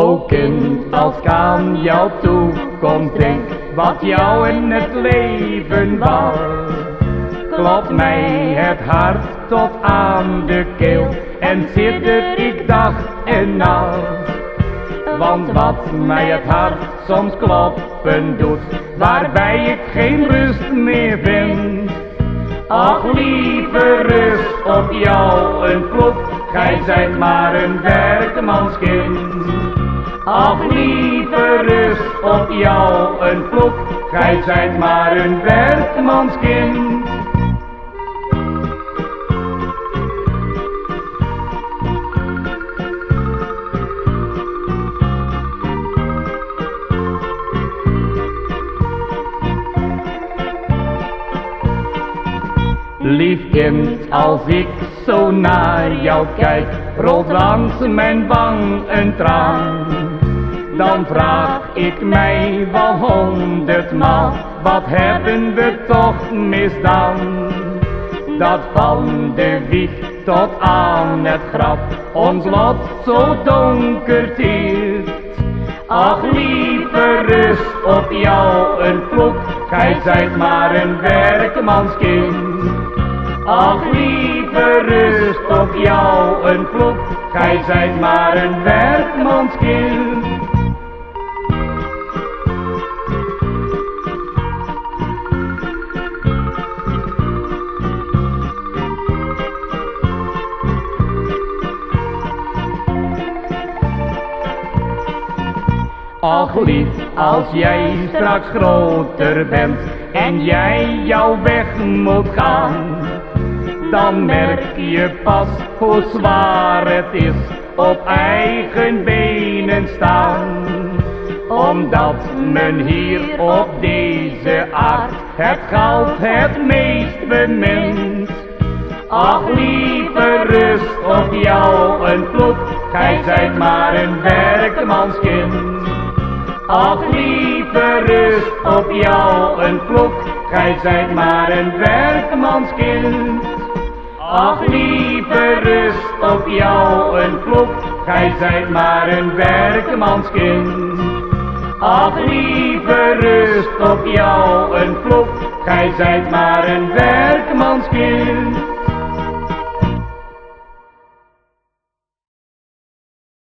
O kind, als ik aan jouw toekomst denk, wat jou in het leven was. Klopt mij het hart tot aan de keel en er ik dag en nacht. Want wat mij het hart soms kloppen doet, waarbij ik geen rust meer vind. Ach lieve rust op jou een vloek, gij zijt maar een werkmanskind. Ach lieve rust op jou een vloek, gij zijt maar een werkmanskind. Lief kind, als ik zo naar jou kijk, rolt langs mijn wang een traan. Dan vraag ik mij wel honderdmaal, wat hebben we toch misdaan? Dat van de wieg tot aan het graf, ons lot zo donker tiert. Ach lieve rust op jou een vloek, gij zijt maar een werkmanskind. Ach lieve rust op jou een vloek, gij zijt maar een werkmanskind. Ach lief, als jij straks groter bent en jij jouw weg moet gaan, dan merk je pas hoe zwaar het is op eigen benen staan. Omdat men hier op deze aard het goud het meest bemint. Ach lieve rust op jou een vloek, gij zijt maar een werkmanskind. Ach lieve rust op jou een vloek, gij zijt maar een werkmanskind. Ach lieve rust op jou een vloek, gij zijt maar een werkmanskind. Ach lieve rust op jou een vloek, gij zijt maar een werkmanskind.